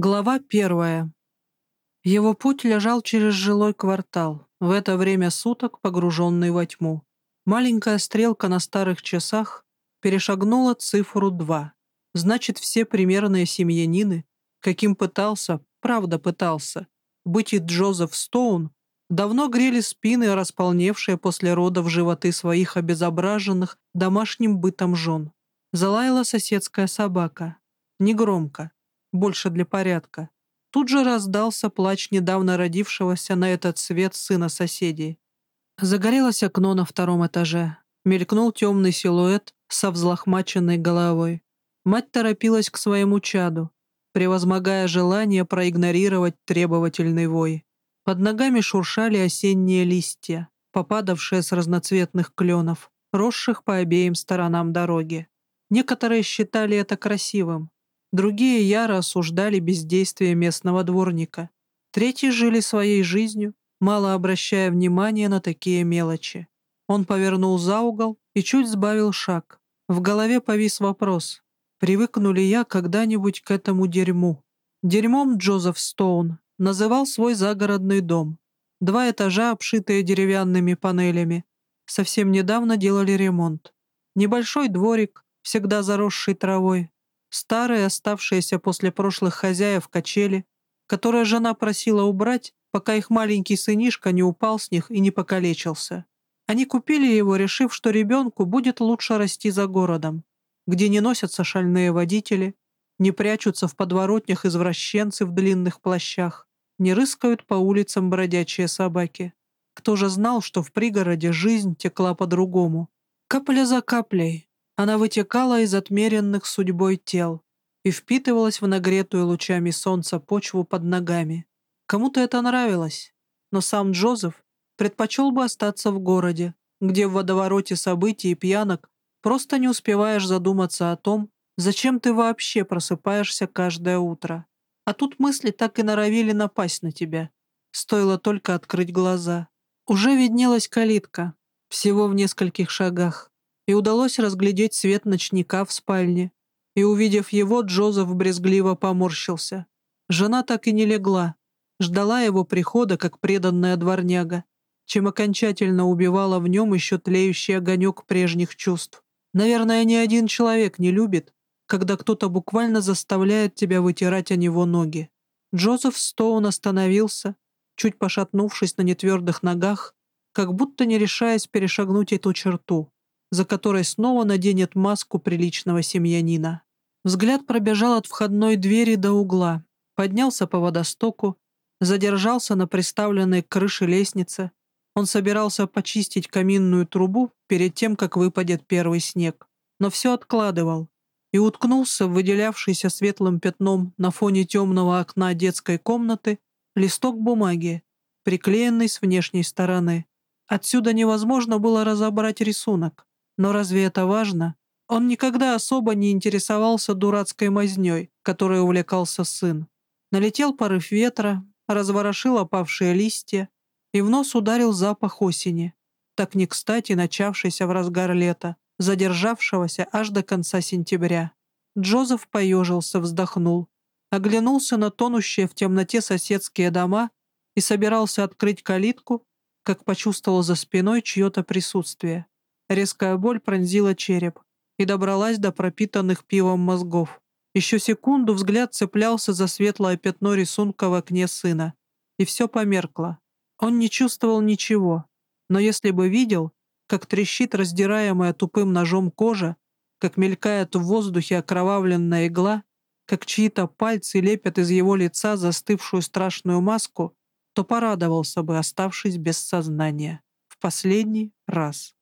Глава первая. Его путь лежал через жилой квартал, в это время суток погруженный во тьму. Маленькая стрелка на старых часах перешагнула цифру два. Значит, все примерные семьянины, каким пытался, правда пытался, быть и Джозеф Стоун, давно грели спины, располневшие после родов животы своих обезображенных домашним бытом жен. Залаяла соседская собака. Негромко больше для порядка. Тут же раздался плач недавно родившегося на этот свет сына соседей. Загорелось окно на втором этаже. Мелькнул темный силуэт со взлохмаченной головой. Мать торопилась к своему чаду, превозмогая желание проигнорировать требовательный вой. Под ногами шуршали осенние листья, попадавшие с разноцветных кленов, росших по обеим сторонам дороги. Некоторые считали это красивым, Другие яро осуждали бездействие местного дворника. Третьи жили своей жизнью, мало обращая внимания на такие мелочи. Он повернул за угол и чуть сбавил шаг. В голове повис вопрос, привыкну ли я когда-нибудь к этому дерьму. Дерьмом Джозеф Стоун называл свой загородный дом. Два этажа, обшитые деревянными панелями. Совсем недавно делали ремонт. Небольшой дворик, всегда заросший травой, Старые, оставшиеся после прошлых хозяев качели, которые жена просила убрать, пока их маленький сынишка не упал с них и не покалечился. Они купили его, решив, что ребенку будет лучше расти за городом, где не носятся шальные водители, не прячутся в подворотнях извращенцы в длинных плащах, не рыскают по улицам бродячие собаки. Кто же знал, что в пригороде жизнь текла по-другому? Капля за каплей, она вытекала из отмеренных судьбой тел и впитывалась в нагретую лучами солнца почву под ногами. Кому-то это нравилось, но сам Джозеф предпочел бы остаться в городе, где в водовороте событий и пьянок просто не успеваешь задуматься о том, зачем ты вообще просыпаешься каждое утро. А тут мысли так и норовили напасть на тебя. Стоило только открыть глаза. Уже виднелась калитка, всего в нескольких шагах и удалось разглядеть свет ночника в спальне. И, увидев его, Джозеф брезгливо поморщился. Жена так и не легла, ждала его прихода, как преданная дворняга, чем окончательно убивала в нем еще тлеющий огонек прежних чувств. Наверное, ни один человек не любит, когда кто-то буквально заставляет тебя вытирать о него ноги. Джозеф Стоун остановился, чуть пошатнувшись на нетвердых ногах, как будто не решаясь перешагнуть эту черту за которой снова наденет маску приличного семьянина. Взгляд пробежал от входной двери до угла, поднялся по водостоку, задержался на приставленной к крыше лестнице. Он собирался почистить каминную трубу перед тем, как выпадет первый снег, но все откладывал и уткнулся в выделявшийся светлым пятном на фоне темного окна детской комнаты листок бумаги, приклеенный с внешней стороны. Отсюда невозможно было разобрать рисунок. Но разве это важно? Он никогда особо не интересовался дурацкой мазнёй, которой увлекался сын. Налетел порыв ветра, разворошил опавшие листья, и в нос ударил запах осени, так не кстати начавшийся в разгар лета, задержавшегося аж до конца сентября. Джозеф поежился, вздохнул, оглянулся на тонущие в темноте соседские дома и собирался открыть калитку, как почувствовал за спиной чье-то присутствие. Резкая боль пронзила череп и добралась до пропитанных пивом мозгов. Еще секунду взгляд цеплялся за светлое пятно рисунка в окне сына, и все померкло. Он не чувствовал ничего, но если бы видел, как трещит раздираемая тупым ножом кожа, как мелькает в воздухе окровавленная игла, как чьи-то пальцы лепят из его лица застывшую страшную маску, то порадовался бы, оставшись без сознания. В последний раз.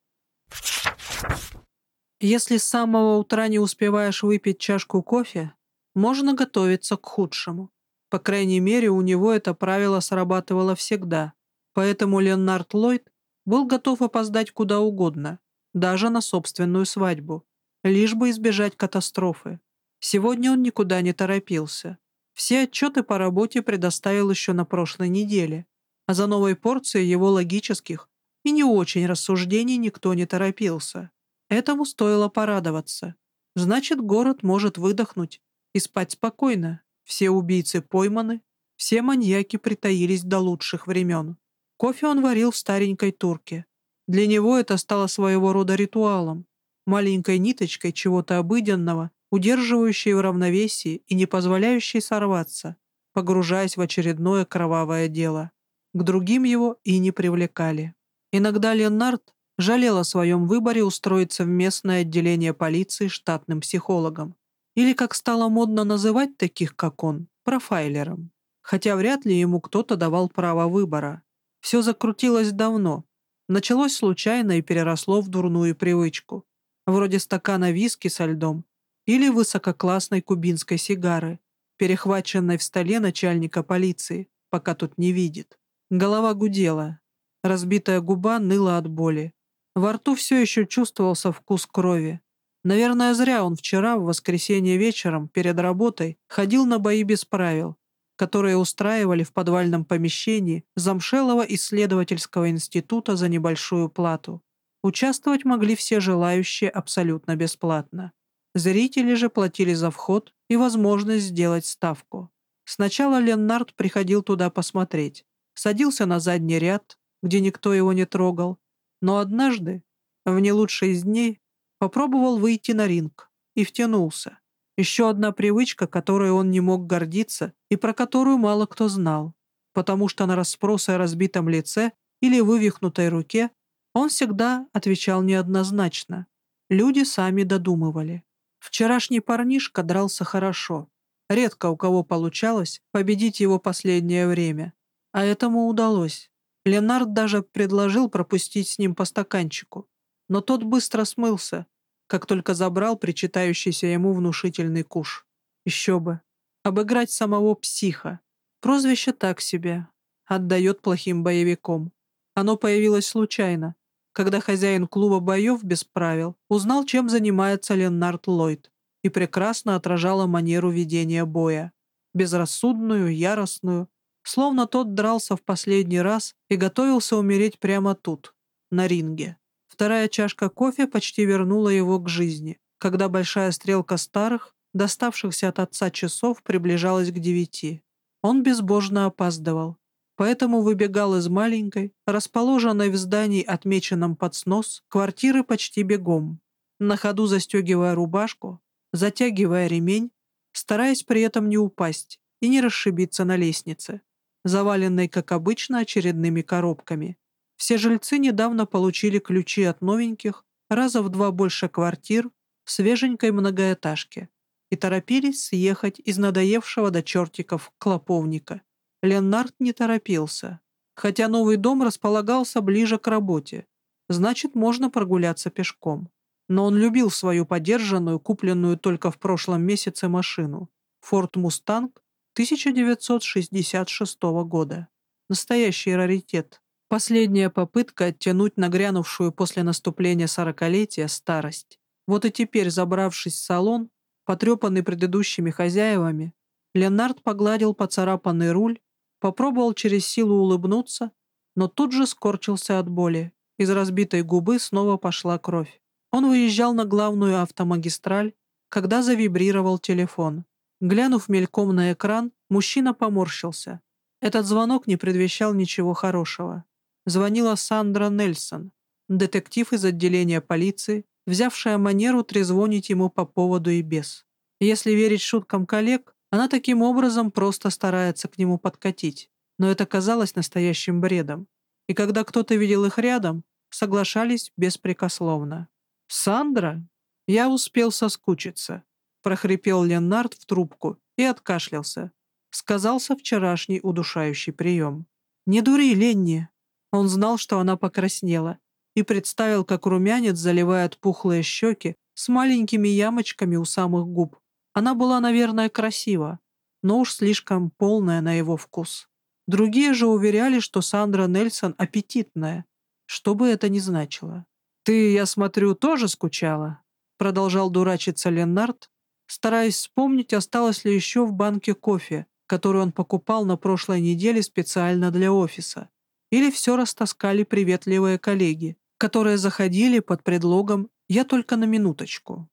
Если с самого утра не успеваешь выпить чашку кофе, можно готовиться к худшему. По крайней мере, у него это правило срабатывало всегда. Поэтому Ленард Ллойд был готов опоздать куда угодно, даже на собственную свадьбу, лишь бы избежать катастрофы. Сегодня он никуда не торопился. Все отчеты по работе предоставил еще на прошлой неделе, а за новой порцией его логических и не очень рассуждений никто не торопился. Этому стоило порадоваться. Значит, город может выдохнуть и спать спокойно, Все убийцы пойманы, все маньяки притаились до лучших времен. Кофе он варил в старенькой турке. Для него это стало своего рода ритуалом, маленькой ниточкой чего-то обыденного, удерживающей в равновесии и не позволяющей сорваться, погружаясь в очередное кровавое дело. К другим его и не привлекали. Иногда Леннард жалел о своем выборе устроиться в местное отделение полиции штатным психологом. Или, как стало модно называть таких, как он, профайлером. Хотя вряд ли ему кто-то давал право выбора. Все закрутилось давно. Началось случайно и переросло в дурную привычку. Вроде стакана виски со льдом или высококлассной кубинской сигары, перехваченной в столе начальника полиции, пока тут не видит. Голова гудела. Разбитая губа ныла от боли. Во рту все еще чувствовался вкус крови. Наверное, зря он вчера, в воскресенье вечером, перед работой, ходил на бои без правил, которые устраивали в подвальном помещении замшелого исследовательского института за небольшую плату. Участвовать могли все желающие абсолютно бесплатно. Зрители же платили за вход и возможность сделать ставку. Сначала Леннард приходил туда посмотреть, садился на задний ряд, где никто его не трогал, но однажды, в не лучший из дней, попробовал выйти на ринг и втянулся. Еще одна привычка, которой он не мог гордиться и про которую мало кто знал, потому что на расспросы о разбитом лице или вывихнутой руке он всегда отвечал неоднозначно. Люди сами додумывали. Вчерашний парнишка дрался хорошо. Редко у кого получалось победить его последнее время. А этому удалось. Ленард даже предложил пропустить с ним по стаканчику. Но тот быстро смылся, как только забрал причитающийся ему внушительный куш. Еще бы. Обыграть самого психа. Прозвище так себе. Отдает плохим боевиком. Оно появилось случайно, когда хозяин клуба боев без правил узнал, чем занимается Ленард Ллойд, и прекрасно отражала манеру ведения боя. Безрассудную, яростную, словно тот дрался в последний раз и готовился умереть прямо тут, на ринге. Вторая чашка кофе почти вернула его к жизни, когда большая стрелка старых, доставшихся от отца часов, приближалась к девяти. Он безбожно опаздывал, поэтому выбегал из маленькой, расположенной в здании, отмеченном под снос, квартиры почти бегом, на ходу застегивая рубашку, затягивая ремень, стараясь при этом не упасть и не расшибиться на лестнице, заваленной, как обычно, очередными коробками. Все жильцы недавно получили ключи от новеньких, раза в два больше квартир, в свеженькой многоэтажке, и торопились съехать из надоевшего до чертиков клоповника. Леннард не торопился, хотя новый дом располагался ближе к работе, значит, можно прогуляться пешком. Но он любил свою подержанную, купленную только в прошлом месяце машину — Ford Mustang 1966 года. Настоящий раритет. Последняя попытка оттянуть нагрянувшую после наступления сорокалетия старость. Вот и теперь, забравшись в салон, потрепанный предыдущими хозяевами, Леонард погладил поцарапанный руль, попробовал через силу улыбнуться, но тут же скорчился от боли. Из разбитой губы снова пошла кровь. Он выезжал на главную автомагистраль, когда завибрировал телефон. Глянув мельком на экран, мужчина поморщился. Этот звонок не предвещал ничего хорошего звонила Сандра Нельсон, детектив из отделения полиции, взявшая манеру трезвонить ему по поводу и без. Если верить шуткам коллег, она таким образом просто старается к нему подкатить, но это казалось настоящим бредом. И когда кто-то видел их рядом, соглашались беспрекословно. «Сандра? Я успел соскучиться», — прохрипел Ленард в трубку и откашлялся. Сказался вчерашний удушающий прием. «Не дури, Ленни!» Он знал, что она покраснела, и представил, как румянец заливает пухлые щеки с маленькими ямочками у самых губ. Она была, наверное, красива, но уж слишком полная на его вкус. Другие же уверяли, что Сандра Нельсон аппетитная, что бы это ни значило. «Ты, я смотрю, тоже скучала?» Продолжал дурачиться Леннард, стараясь вспомнить, осталось ли еще в банке кофе, который он покупал на прошлой неделе специально для офиса. Или все растаскали приветливые коллеги, которые заходили под предлогом «я только на минуточку».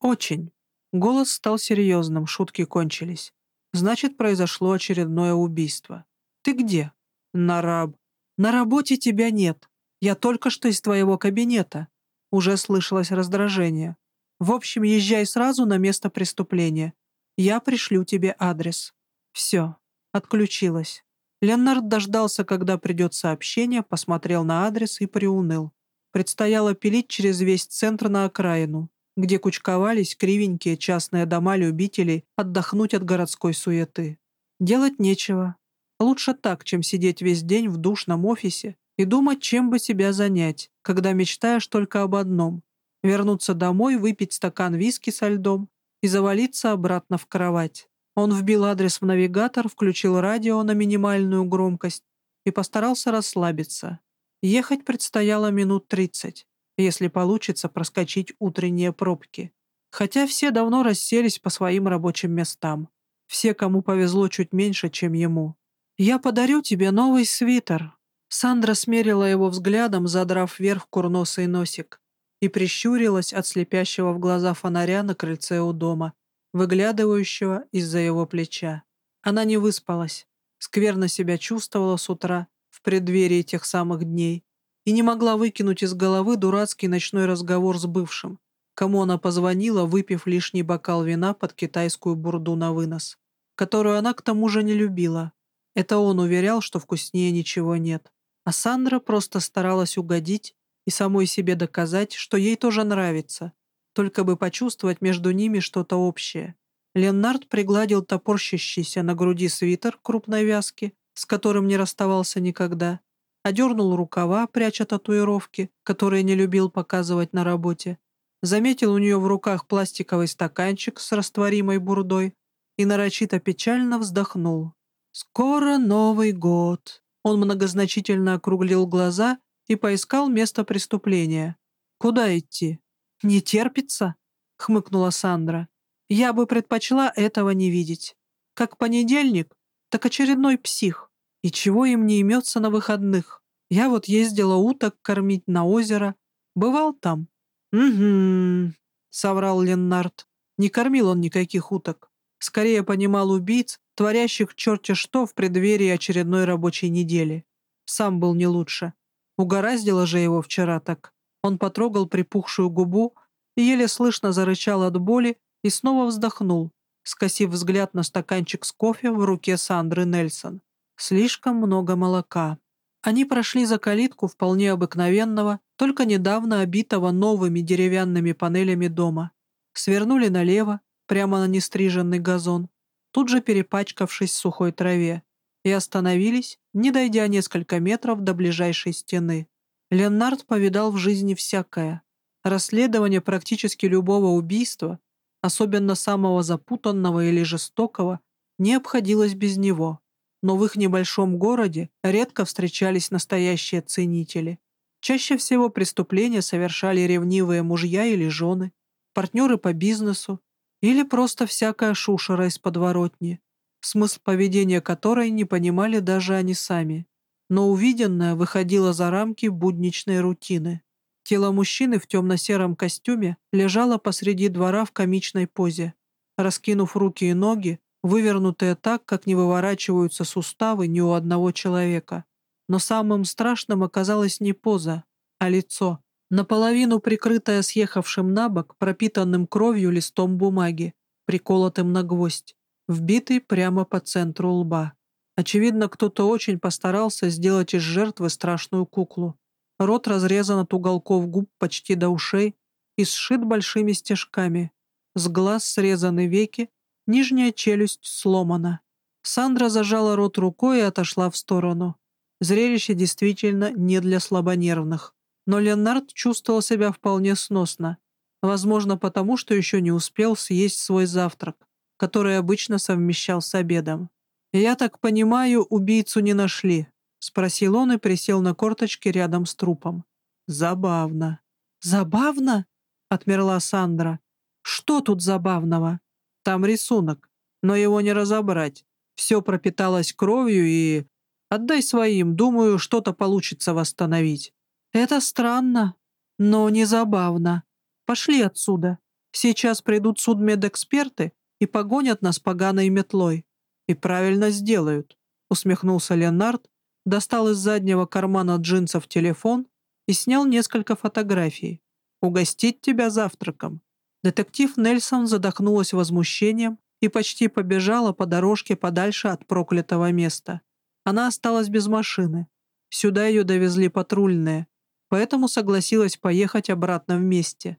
Очень. Голос стал серьезным, шутки кончились. Значит, произошло очередное убийство. Ты где? На раб. На работе тебя нет. Я только что из твоего кабинета. Уже слышалось раздражение. В общем, езжай сразу на место преступления. Я пришлю тебе адрес. Все. Отключилась. Ленард дождался, когда придет сообщение, посмотрел на адрес и приуныл. Предстояло пилить через весь центр на окраину, где кучковались кривенькие частные дома любителей отдохнуть от городской суеты. Делать нечего. Лучше так, чем сидеть весь день в душном офисе и думать, чем бы себя занять, когда мечтаешь только об одном — вернуться домой, выпить стакан виски со льдом и завалиться обратно в кровать. Он вбил адрес в навигатор, включил радио на минимальную громкость и постарался расслабиться. Ехать предстояло минут тридцать, если получится проскочить утренние пробки. Хотя все давно расселись по своим рабочим местам. Все, кому повезло чуть меньше, чем ему. «Я подарю тебе новый свитер». Сандра смерила его взглядом, задрав вверх курносый носик, и прищурилась от слепящего в глаза фонаря на крыльце у дома, выглядывающего из-за его плеча. Она не выспалась, скверно себя чувствовала с утра, в преддверии тех самых дней, и не могла выкинуть из головы дурацкий ночной разговор с бывшим, кому она позвонила, выпив лишний бокал вина под китайскую бурду на вынос, которую она к тому же не любила. Это он уверял, что вкуснее ничего нет. А Сандра просто старалась угодить и самой себе доказать, что ей тоже нравится, только бы почувствовать между ними что-то общее. Леннард пригладил топорщащийся на груди свитер крупной вязки, с которым не расставался никогда, одернул рукава, пряча татуировки, которые не любил показывать на работе, заметил у нее в руках пластиковый стаканчик с растворимой бурдой и нарочито печально вздохнул. «Скоро Новый год!» Он многозначительно округлил глаза и поискал место преступления. «Куда идти?» «Не терпится?» — хмыкнула Сандра. «Я бы предпочла этого не видеть. Как понедельник, так очередной псих. И чего им не имется на выходных? Я вот ездила уток кормить на озеро. Бывал там?» «Угу», — соврал Леннард. Не кормил он никаких уток. Скорее понимал убийц, творящих черти что в преддверии очередной рабочей недели. Сам был не лучше. Угораздило же его вчера так. Он потрогал припухшую губу еле слышно зарычал от боли и снова вздохнул, скосив взгляд на стаканчик с кофе в руке Сандры Нельсон. Слишком много молока. Они прошли за калитку вполне обыкновенного, только недавно обитого новыми деревянными панелями дома. Свернули налево, прямо на нестриженный газон, тут же перепачкавшись в сухой траве, и остановились, не дойдя несколько метров до ближайшей стены. Леннард повидал в жизни всякое. Расследование практически любого убийства, особенно самого запутанного или жестокого, не обходилось без него. Но в их небольшом городе редко встречались настоящие ценители. Чаще всего преступления совершали ревнивые мужья или жены, партнеры по бизнесу или просто всякая шушера из подворотни, смысл поведения которой не понимали даже они сами но увиденное выходило за рамки будничной рутины. Тело мужчины в темно-сером костюме лежало посреди двора в комичной позе, раскинув руки и ноги, вывернутые так, как не выворачиваются суставы ни у одного человека. Но самым страшным оказалось не поза, а лицо, наполовину прикрытое съехавшим на бок, пропитанным кровью листом бумаги, приколотым на гвоздь, вбитый прямо по центру лба. Очевидно, кто-то очень постарался сделать из жертвы страшную куклу. Рот разрезан от уголков губ почти до ушей и сшит большими стежками. С глаз срезаны веки, нижняя челюсть сломана. Сандра зажала рот рукой и отошла в сторону. Зрелище действительно не для слабонервных. Но Леонард чувствовал себя вполне сносно. Возможно, потому что еще не успел съесть свой завтрак, который обычно совмещал с обедом. «Я так понимаю, убийцу не нашли?» — спросил он и присел на корточки рядом с трупом. «Забавно». «Забавно?» — отмерла Сандра. «Что тут забавного?» «Там рисунок, но его не разобрать. Все пропиталось кровью и... Отдай своим, думаю, что-то получится восстановить». «Это странно, но не забавно. Пошли отсюда. Сейчас придут судмедэксперты и погонят нас поганой метлой». «И правильно сделают», — усмехнулся Леонард, достал из заднего кармана джинсов телефон и снял несколько фотографий. «Угостить тебя завтраком». Детектив Нельсон задохнулась возмущением и почти побежала по дорожке подальше от проклятого места. Она осталась без машины. Сюда ее довезли патрульные, поэтому согласилась поехать обратно вместе.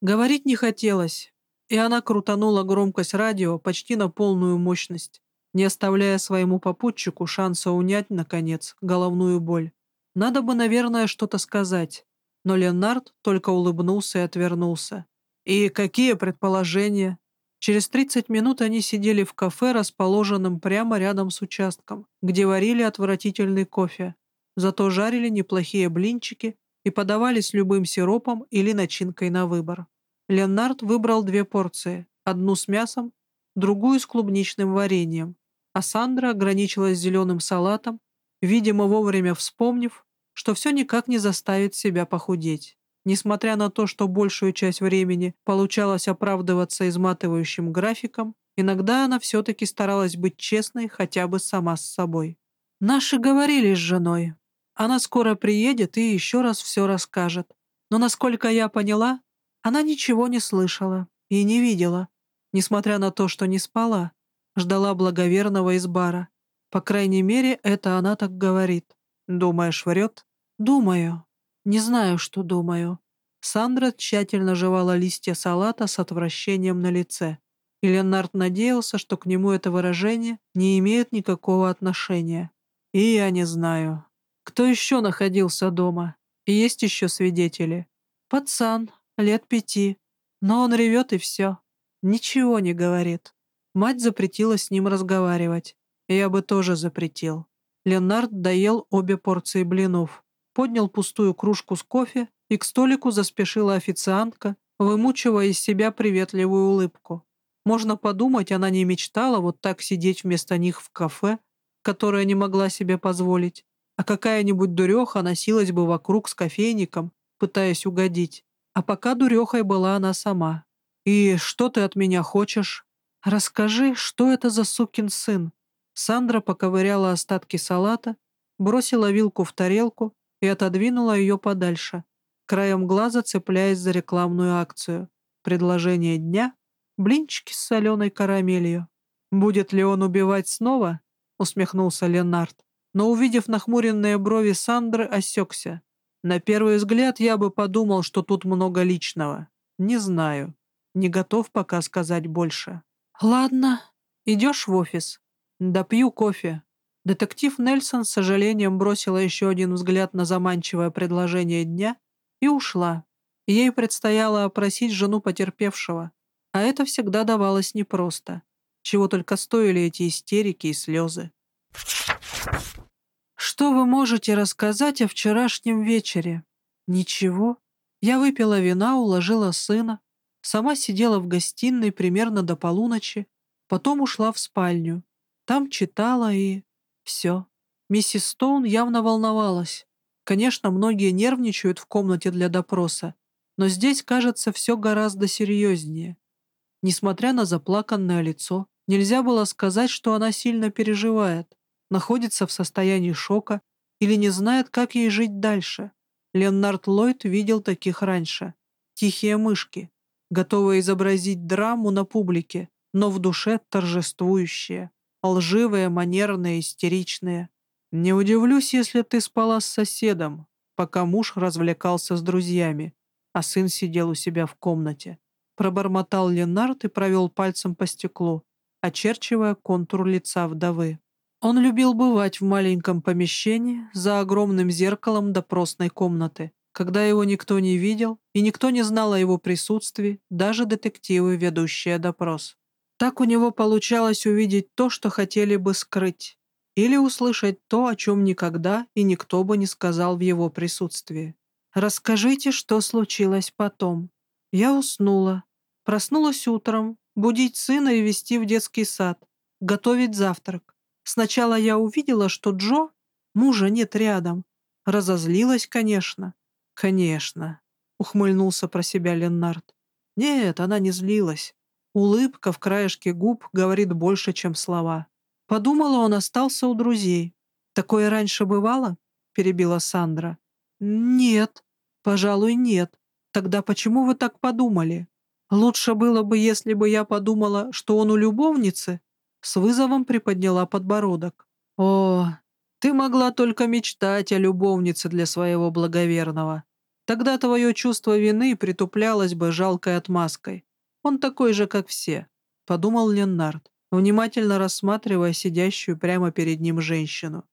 Говорить не хотелось, и она крутанула громкость радио почти на полную мощность, не оставляя своему попутчику шанса унять, наконец, головную боль. Надо бы, наверное, что-то сказать, но Ленард только улыбнулся и отвернулся. «И какие предположения?» Через 30 минут они сидели в кафе, расположенном прямо рядом с участком, где варили отвратительный кофе. Зато жарили неплохие блинчики и подавали с любым сиропом или начинкой на выбор. Ленард выбрал две порции, одну с мясом, другую с клубничным вареньем, а Сандра ограничилась зеленым салатом, видимо, вовремя вспомнив, что все никак не заставит себя похудеть. Несмотря на то, что большую часть времени получалось оправдываться изматывающим графиком, иногда она все-таки старалась быть честной хотя бы сама с собой. Наши говорили с женой. Она скоро приедет и еще раз все расскажет. Но, насколько я поняла, она ничего не слышала и не видела, несмотря на то, что не спала, ждала благоверного из бара. По крайней мере, это она так говорит. Думаешь, врет? Думаю. Не знаю, что думаю. Сандра тщательно жевала листья салата с отвращением на лице. И Ленард надеялся, что к нему это выражение не имеет никакого отношения. И я не знаю. Кто еще находился дома? И есть еще свидетели. Пацан, лет пяти. Но он ревет и все. Ничего не говорит. Мать запретила с ним разговаривать. Я бы тоже запретил. Ленард доел обе порции блинов поднял пустую кружку с кофе, и к столику заспешила официантка, вымучивая из себя приветливую улыбку. Можно подумать, она не мечтала вот так сидеть вместо них в кафе, которое не могла себе позволить, а какая-нибудь дуреха носилась бы вокруг с кофейником, пытаясь угодить. А пока дурехой была она сама. «И что ты от меня хочешь?» «Расскажи, что это за сукин сын?» Сандра поковыряла остатки салата, бросила вилку в тарелку и отодвинула ее подальше, краем глаза цепляясь за рекламную акцию. Предложение дня — блинчики с соленой карамелью. «Будет ли он убивать снова?» — усмехнулся Ленард. Но, увидев нахмуренные брови Сандры, осекся. На первый взгляд я бы подумал, что тут много личного. Не знаю. Не готов пока сказать больше. «Ладно. Идешь в офис?» «Да пью кофе. Детектив Нельсон с сожалением бросила еще один взгляд на заманчивое предложение дня и ушла. Ей предстояло опросить жену потерпевшего, а это всегда давалось непросто. Чего только стоили эти истерики и слезы. «Что вы можете рассказать о вчерашнем вечере?» «Ничего. Я выпила вина, уложила сына, сама сидела в гостиной примерно до полуночи, потом ушла в спальню. Там читала и...» Все. Миссис Стоун явно волновалась. Конечно, многие нервничают в комнате для допроса, но здесь, кажется, все гораздо серьезнее. Несмотря на заплаканное лицо, нельзя было сказать, что она сильно переживает, находится в состоянии шока или не знает, как ей жить дальше. Леонард Ллойд видел таких раньше. Тихие мышки, готовые изобразить драму на публике, но в душе торжествующие лживые, манерные, истеричные. Не удивлюсь, если ты спала с соседом, пока муж развлекался с друзьями, а сын сидел у себя в комнате. Пробормотал Ленард и провел пальцем по стеклу, очерчивая контур лица вдовы. Он любил бывать в маленьком помещении за огромным зеркалом допросной комнаты, когда его никто не видел и никто не знал о его присутствии, даже детективы, ведущие допрос. Так у него получалось увидеть то, что хотели бы скрыть, или услышать то, о чем никогда и никто бы не сказал в его присутствии. «Расскажите, что случилось потом». Я уснула. Проснулась утром, будить сына и вести в детский сад, готовить завтрак. Сначала я увидела, что Джо, мужа нет рядом. Разозлилась, конечно. «Конечно», — ухмыльнулся про себя Леннард. «Нет, она не злилась. Улыбка в краешке губ говорит больше, чем слова. Подумала, он остался у друзей. «Такое раньше бывало?» — перебила Сандра. «Нет, пожалуй, нет. Тогда почему вы так подумали? Лучше было бы, если бы я подумала, что он у любовницы?» С вызовом приподняла подбородок. «О, ты могла только мечтать о любовнице для своего благоверного. Тогда твое чувство вины притуплялось бы жалкой отмазкой. Он такой же, как все», — подумал Леннард, внимательно рассматривая сидящую прямо перед ним женщину.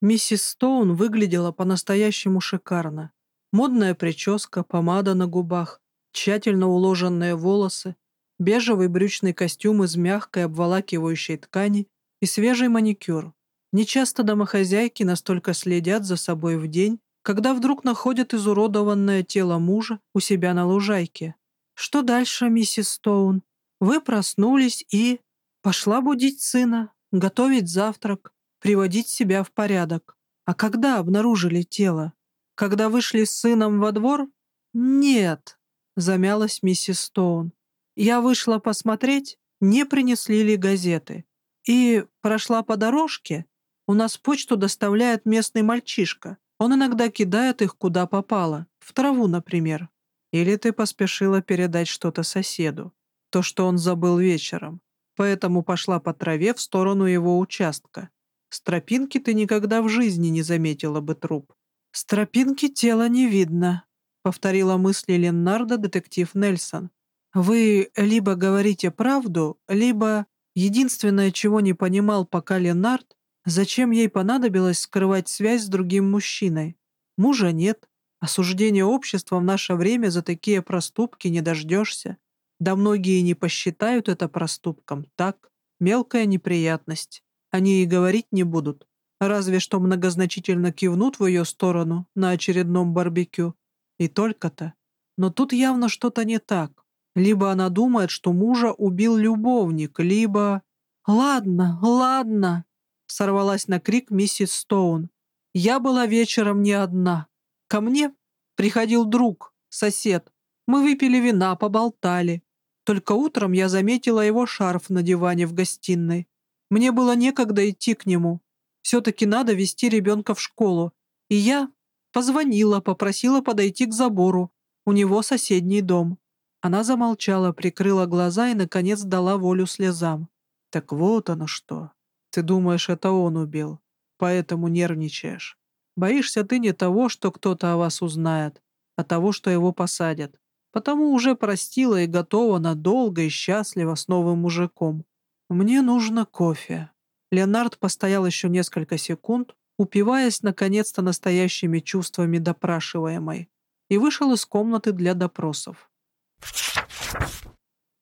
Миссис Стоун выглядела по-настоящему шикарно. Модная прическа, помада на губах, тщательно уложенные волосы, бежевый брючный костюм из мягкой обволакивающей ткани и свежий маникюр. Нечасто домохозяйки настолько следят за собой в день, когда вдруг находят изуродованное тело мужа у себя на лужайке. «Что дальше, миссис Стоун? Вы проснулись и...» «Пошла будить сына, готовить завтрак, приводить себя в порядок. А когда обнаружили тело? Когда вышли с сыном во двор? Нет, замялась миссис Стоун. Я вышла посмотреть, не принесли ли газеты. И прошла по дорожке. У нас почту доставляет местный мальчишка. Он иногда кидает их куда попало, в траву, например. Или ты поспешила передать что-то соседу, то, что он забыл вечером, поэтому пошла по траве в сторону его участка. С тропинки ты никогда в жизни не заметила бы труп. С тропинки тела не видно, повторила мысли Леннарда детектив Нельсон. Вы либо говорите правду, либо... Единственное, чего не понимал пока Ленард, зачем ей понадобилось скрывать связь с другим мужчиной. Мужа нет, осуждения общества в наше время за такие проступки не дождешься. Да многие не посчитают это проступком, так, мелкая неприятность. Они и говорить не будут, разве что многозначительно кивнут в ее сторону на очередном барбекю. И только-то. Но тут явно что-то не так. Либо она думает, что мужа убил любовник, либо... «Ладно, ладно!» — сорвалась на крик миссис Стоун. «Я была вечером не одна. Ко мне приходил друг, сосед. Мы выпили вина, поболтали. Только утром я заметила его шарф на диване в гостиной. Мне было некогда идти к нему. Все-таки надо вести ребенка в школу. И я позвонила, попросила подойти к забору. У него соседний дом. Она замолчала, прикрыла глаза и, наконец, дала волю слезам. «Так вот оно что. Ты думаешь, это он убил. Поэтому нервничаешь. Боишься ты не того, что кто-то о вас узнает, а того, что его посадят. Потому уже простила и готова надолго и счастливо с новым мужиком. «Мне нужно кофе». Леонард постоял еще несколько секунд, упиваясь наконец-то настоящими чувствами допрашиваемой, и вышел из комнаты для допросов.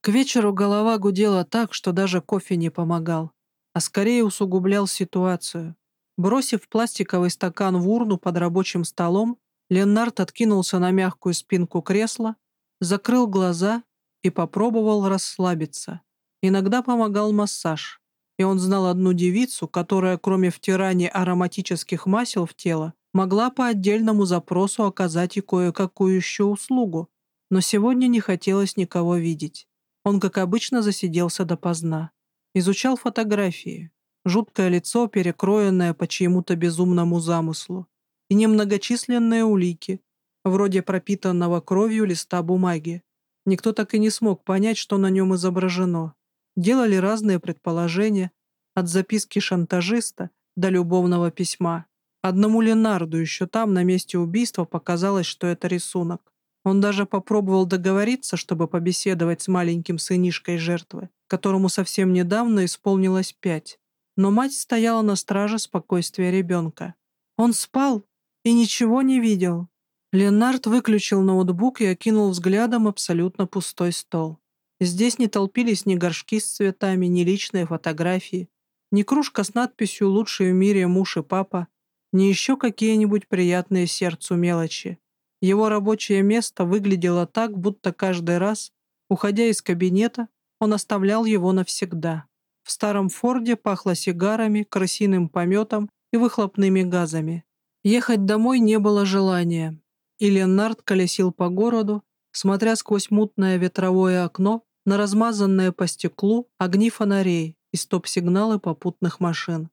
К вечеру голова гудела так, что даже кофе не помогал, а скорее усугублял ситуацию. Бросив пластиковый стакан в урну под рабочим столом, Ленард откинулся на мягкую спинку кресла, закрыл глаза и попробовал расслабиться. Иногда помогал массаж, и он знал одну девицу, которая, кроме втирания ароматических масел в тело, могла по отдельному запросу оказать и кое-какую еще услугу. Но сегодня не хотелось никого видеть. Он, как обычно, засиделся допоздна. Изучал фотографии. Жуткое лицо, перекроенное по чьему-то безумному замыслу. И немногочисленные улики, вроде пропитанного кровью листа бумаги. Никто так и не смог понять, что на нем изображено делали разные предположения, от записки шантажиста до любовного письма. Одному Ленарду еще там, на месте убийства, показалось, что это рисунок. Он даже попробовал договориться, чтобы побеседовать с маленьким сынишкой жертвы, которому совсем недавно исполнилось пять. Но мать стояла на страже спокойствия ребенка. Он спал и ничего не видел. Ленард выключил ноутбук и окинул взглядом абсолютно пустой стол. Здесь не толпились ни горшки с цветами, ни личные фотографии, ни кружка с надписью «Лучший в мире муж и папа», ни еще какие-нибудь приятные сердцу мелочи. Его рабочее место выглядело так, будто каждый раз, уходя из кабинета, он оставлял его навсегда. В старом Форде пахло сигарами, крысиным пометом и выхлопными газами. Ехать домой не было желания, и Ленард колесил по городу, смотря сквозь мутное ветровое окно на размазанные по стеклу огни фонарей, и стоп-сигналы попутных машин.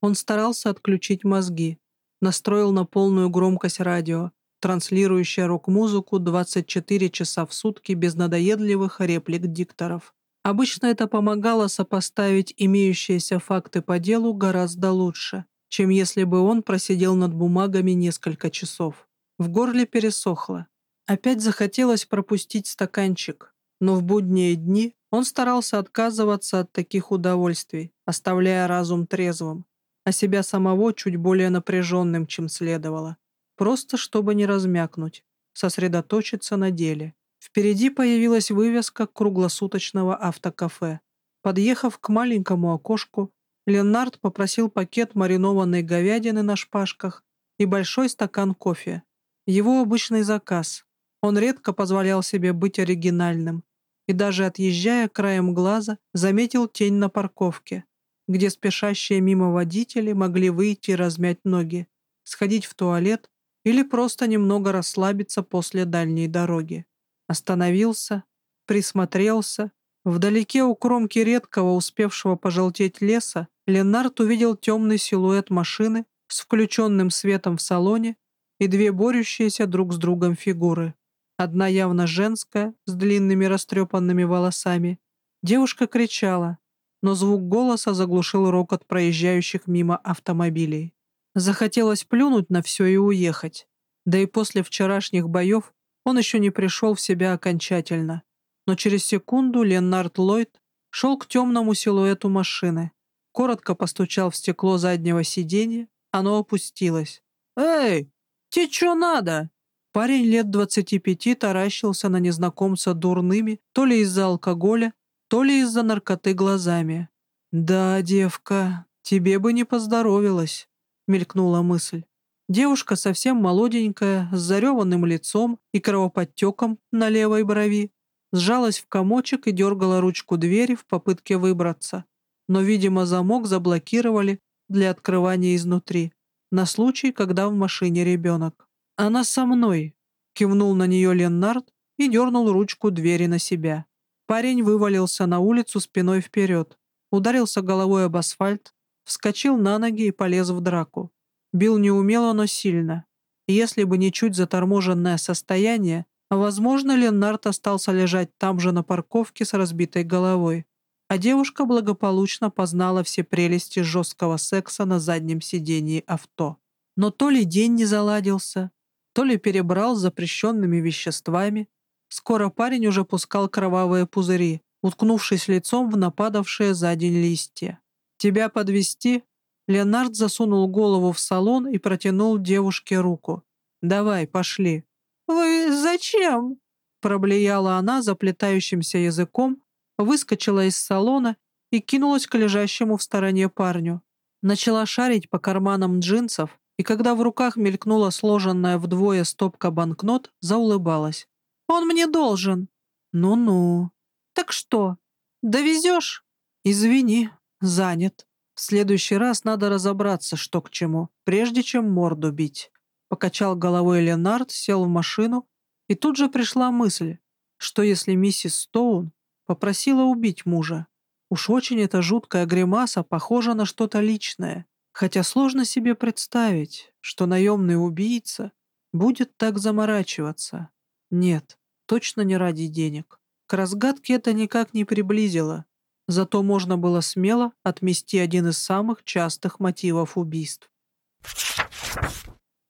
Он старался отключить мозги, настроил на полную громкость радио, транслирующее рок-музыку 24 часа в сутки без надоедливых реплик дикторов. Обычно это помогало сопоставить имеющиеся факты по делу гораздо лучше, чем если бы он просидел над бумагами несколько часов. В горле пересохло. Опять захотелось пропустить стаканчик, но в будние дни он старался отказываться от таких удовольствий, оставляя разум трезвым, а себя самого чуть более напряженным, чем следовало. Просто чтобы не размякнуть, сосредоточиться на деле. Впереди появилась вывеска круглосуточного автокафе. Подъехав к маленькому окошку, Ленард попросил пакет маринованной говядины на шпажках и большой стакан кофе. Его обычный заказ. Он редко позволял себе быть оригинальным и даже отъезжая краем глаза, заметил тень на парковке, где спешащие мимо водители могли выйти размять ноги, сходить в туалет или просто немного расслабиться после дальней дороги. Остановился, присмотрелся. Вдалеке у кромки редкого, успевшего пожелтеть леса, Ленард увидел темный силуэт машины с включенным светом в салоне и две борющиеся друг с другом фигуры. Одна явно женская, с длинными растрепанными волосами. Девушка кричала, но звук голоса заглушил рокот проезжающих мимо автомобилей. Захотелось плюнуть на все и уехать. Да и после вчерашних боев он еще не пришел в себя окончательно. Но через секунду Ленард Ллойд шел к темному силуэту машины. Коротко постучал в стекло заднего сиденья, оно опустилось. «Эй, тебе что надо?» Парень лет двадцати пяти таращился на незнакомца дурными, то ли из-за алкоголя, то ли из-за наркоты глазами. «Да, девка, тебе бы не поздоровилось», — мелькнула мысль. Девушка совсем молоденькая, с зареванным лицом и кровоподтеком на левой брови, сжалась в комочек и дергала ручку двери в попытке выбраться. Но, видимо, замок заблокировали для открывания изнутри, на случай, когда в машине ребенок. «Она со мной», — кивнул на нее Леннард и дернул ручку двери на себя. Парень вывалился на улицу спиной вперед, ударился головой об асфальт, вскочил на ноги и полез в драку. Бил неумело, но сильно. Если бы не чуть заторможенное состояние, возможно, Леннард остался лежать там же на парковке с разбитой головой. А девушка благополучно познала все прелести жесткого секса на заднем сидении авто. Но то ли день не заладился, то ли перебрал с запрещенными веществами. Скоро парень уже пускал кровавые пузыри, уткнувшись лицом в нападавшие за день листья. «Тебя подвести? Леонард засунул голову в салон и протянул девушке руку. «Давай, пошли». «Вы зачем?» Проблеяла она заплетающимся языком, выскочила из салона и кинулась к лежащему в стороне парню. Начала шарить по карманам джинсов, и когда в руках мелькнула сложенная вдвое стопка банкнот, заулыбалась. «Он мне должен». «Ну-ну». «Так что, довезешь?» «Извини, занят». В следующий раз надо разобраться, что к чему, прежде чем морду бить. Покачал головой Ленард, сел в машину, и тут же пришла мысль, что если миссис Стоун попросила убить мужа, уж очень эта жуткая гримаса похожа на что-то личное, хотя сложно себе представить, что наемный убийца будет так заморачиваться. Нет, точно не ради денег. К разгадке это никак не приблизило. Зато можно было смело отмести один из самых частых мотивов убийств.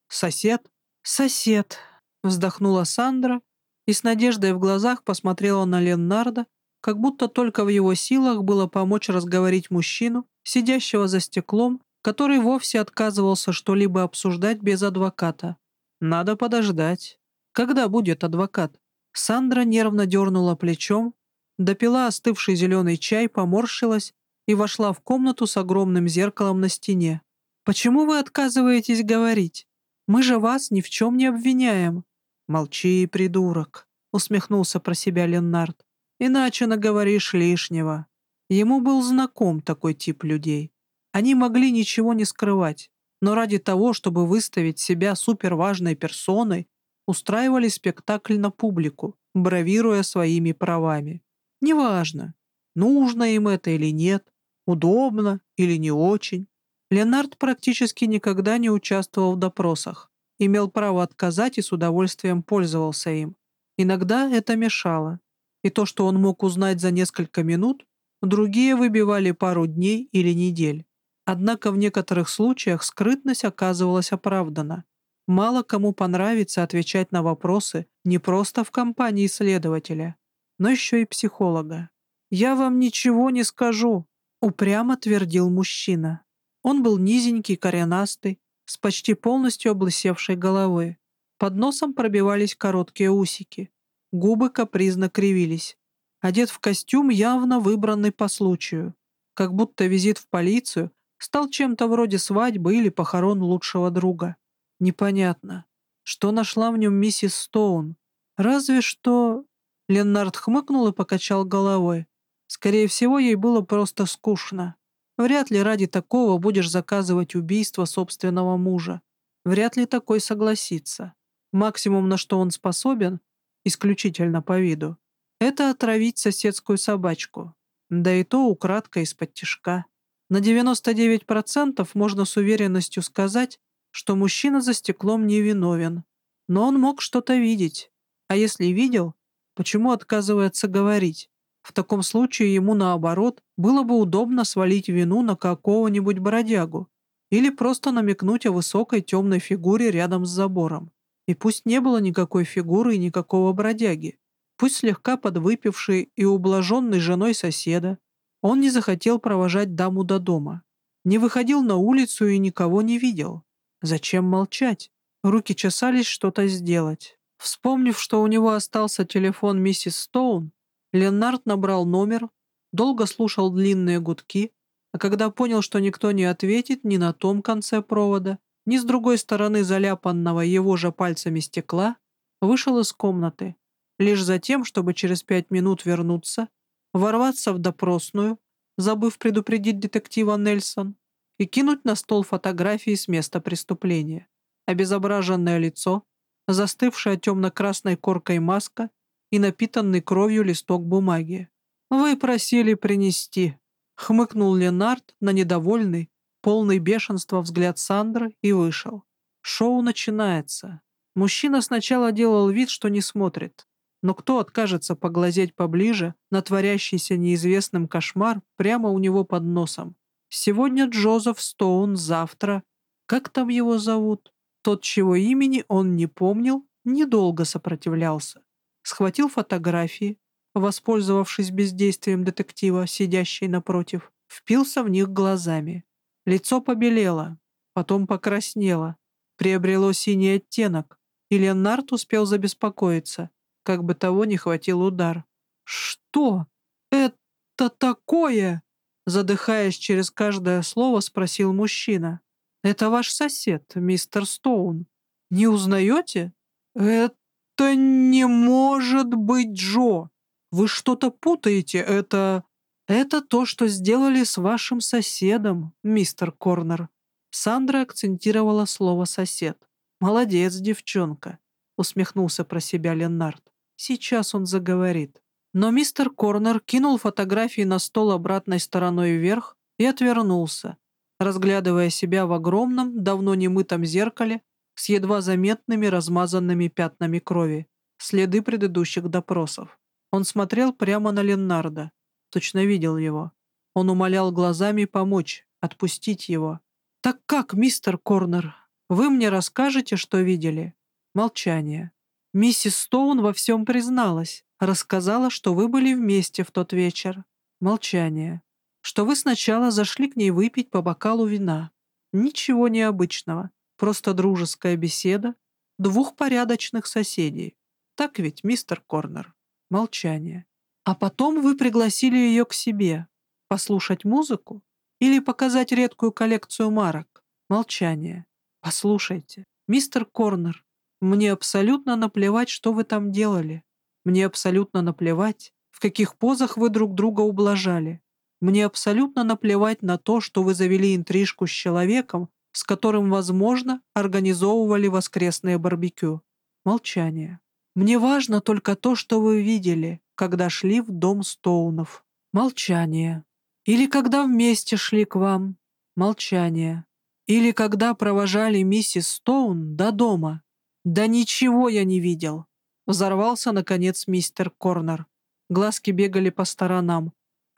«Сосед? Сосед!» — вздохнула Сандра и с надеждой в глазах посмотрела на Леннарда, как будто только в его силах было помочь разговорить мужчину, сидящего за стеклом, который вовсе отказывался что-либо обсуждать без адвоката. «Надо подождать. Когда будет адвокат?» Сандра нервно дернула плечом, допила остывший зеленый чай, поморщилась и вошла в комнату с огромным зеркалом на стене. «Почему вы отказываетесь говорить? Мы же вас ни в чем не обвиняем». «Молчи, придурок», — усмехнулся про себя Леннард. «Иначе наговоришь лишнего». Ему был знаком такой тип людей. Они могли ничего не скрывать, но ради того, чтобы выставить себя суперважной персоной, устраивали спектакль на публику, бравируя своими правами. Неважно, нужно им это или нет, Удобно или не очень? Ленард практически никогда не участвовал в допросах, имел право отказать и с удовольствием пользовался им. Иногда это мешало, и то, что он мог узнать за несколько минут, другие выбивали пару дней или недель. Однако в некоторых случаях скрытность оказывалась оправдана. Мало кому понравится отвечать на вопросы не просто в компании следователя, но еще и психолога. «Я вам ничего не скажу», — упрямо твердил мужчина. Он был низенький, коренастый, с почти полностью облысевшей головой. Под носом пробивались короткие усики. Губы капризно кривились. Одет в костюм, явно выбранный по случаю. Как будто визит в полицию стал чем-то вроде свадьбы или похорон лучшего друга. Непонятно, что нашла в нем миссис Стоун. Разве что... Леннард хмыкнул и покачал головой. Скорее всего, ей было просто скучно. Вряд ли ради такого будешь заказывать убийство собственного мужа. Вряд ли такой согласится. Максимум, на что он способен, исключительно по виду, это отравить соседскую собачку. Да и то украдкой из-под тишка. На 99% можно с уверенностью сказать, что мужчина за стеклом не виновен. Но он мог что-то видеть. А если видел, почему отказывается говорить? В таком случае ему, наоборот, было бы удобно свалить вину на какого-нибудь бродягу или просто намекнуть о высокой темной фигуре рядом с забором. И пусть не было никакой фигуры и никакого бродяги, пусть слегка подвыпивший и ублаженный женой соседа, он не захотел провожать даму до дома, не выходил на улицу и никого не видел. Зачем молчать? Руки чесались что-то сделать. Вспомнив, что у него остался телефон миссис Стоун, Ленард набрал номер, долго слушал длинные гудки, а когда понял, что никто не ответит ни на том конце провода, ни с другой стороны заляпанного его же пальцами стекла, вышел из комнаты, лишь за тем, чтобы через пять минут вернуться, ворваться в допросную, забыв предупредить детектива Нельсон, и кинуть на стол фотографии с места преступления. Обезображенное лицо, застывшая темно-красной коркой маска и напитанный кровью листок бумаги. «Вы просили принести», — хмыкнул Ленард на недовольный, полный бешенства взгляд Сандры и вышел. Шоу начинается. Мужчина сначала делал вид, что не смотрит. Но кто откажется поглазеть поближе на творящийся неизвестным кошмар прямо у него под носом? Сегодня Джозеф Стоун, завтра... Как там его зовут? Тот, чего имени он не помнил, недолго сопротивлялся схватил фотографии, воспользовавшись бездействием детектива, сидящей напротив, впился в них глазами. Лицо побелело, потом покраснело, приобрело синий оттенок, и Ленард успел забеспокоиться, как бы того не хватил удар. «Что это такое?» Задыхаясь через каждое слово, спросил мужчина. «Это ваш сосед, мистер Стоун. Не узнаете?» «Это «Это не может быть Джо! Вы что-то путаете, это...» «Это то, что сделали с вашим соседом, мистер Корнер». Сандра акцентировала слово «сосед». «Молодец, девчонка», — усмехнулся про себя Леннард. «Сейчас он заговорит». Но мистер Корнер кинул фотографии на стол обратной стороной вверх и отвернулся, разглядывая себя в огромном, давно немытом зеркале с едва заметными размазанными пятнами крови, следы предыдущих допросов. Он смотрел прямо на Леннарда, точно видел его. Он умолял глазами помочь, отпустить его. «Так как, мистер Корнер, вы мне расскажете, что видели?» Молчание. Миссис Стоун во всем призналась, рассказала, что вы были вместе в тот вечер. Молчание. Что вы сначала зашли к ней выпить по бокалу вина. Ничего необычного. Просто дружеская беседа двух порядочных соседей. Так ведь, мистер Корнер? Молчание. А потом вы пригласили ее к себе. Послушать музыку? Или показать редкую коллекцию марок? Молчание. Послушайте, мистер Корнер, мне абсолютно наплевать, что вы там делали. Мне абсолютно наплевать, в каких позах вы друг друга ублажали. Мне абсолютно наплевать на то, что вы завели интрижку с человеком, с которым, возможно, организовывали воскресное барбекю. Молчание. Мне важно только то, что вы видели, когда шли в дом Стоунов. Молчание. Или когда вместе шли к вам? Молчание. Или когда провожали миссис Стоун до дома? Да ничего я не видел. Взорвался, наконец, мистер Корнер. Глазки бегали по сторонам,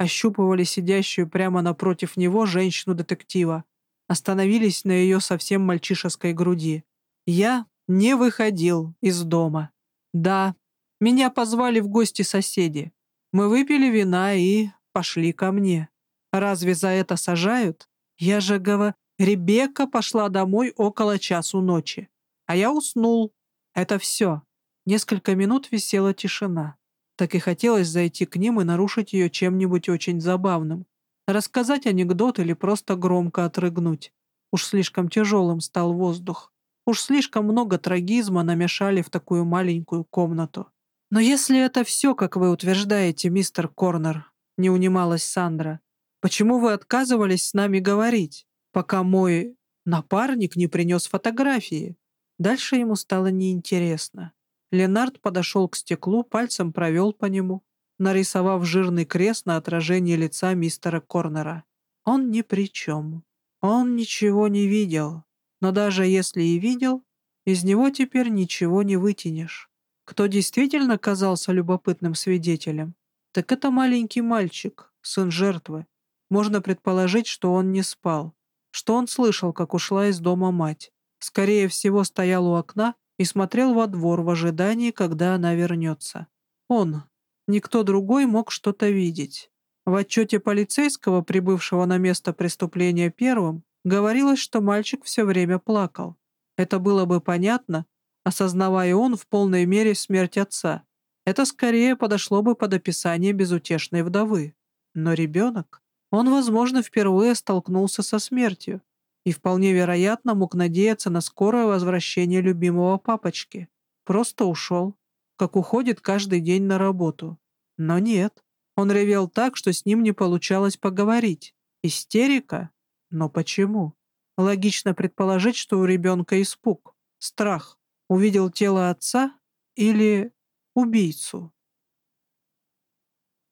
ощупывали сидящую прямо напротив него женщину-детектива, остановились на ее совсем мальчишеской груди. Я не выходил из дома. Да, меня позвали в гости соседи. Мы выпили вина и пошли ко мне. Разве за это сажают? Я же говорю, Ребекка пошла домой около часу ночи. А я уснул. Это все. Несколько минут висела тишина. Так и хотелось зайти к ним и нарушить ее чем-нибудь очень забавным. Рассказать анекдот или просто громко отрыгнуть. Уж слишком тяжелым стал воздух. Уж слишком много трагизма намешали в такую маленькую комнату. «Но если это все, как вы утверждаете, мистер Корнер», — не унималась Сандра, Почему вы отказывались с нами говорить, пока мой напарник не принес фотографии?» Дальше ему стало неинтересно. Ленард подошел к стеклу, пальцем провел по нему, нарисовав жирный крест на отражении лица мистера Корнера. Он ни при чем. Он ничего не видел. Но даже если и видел, из него теперь ничего не вытянешь. Кто действительно казался любопытным свидетелем, так это маленький мальчик, сын жертвы, можно предположить, что он не спал, что он слышал, как ушла из дома мать. Скорее всего, стоял у окна и смотрел во двор в ожидании, когда она вернется. Он, никто другой, мог что-то видеть. В отчете полицейского, прибывшего на место преступления первым, говорилось, что мальчик все время плакал. Это было бы понятно, осознавая он в полной мере смерть отца. Это скорее подошло бы под описание безутешной вдовы. Но ребенок... Он, возможно, впервые столкнулся со смертью и вполне вероятно мог надеяться на скорое возвращение любимого папочки. Просто ушел, как уходит каждый день на работу. Но нет, он ревел так, что с ним не получалось поговорить. Истерика? Но почему? Логично предположить, что у ребенка испуг, страх. Увидел тело отца или убийцу.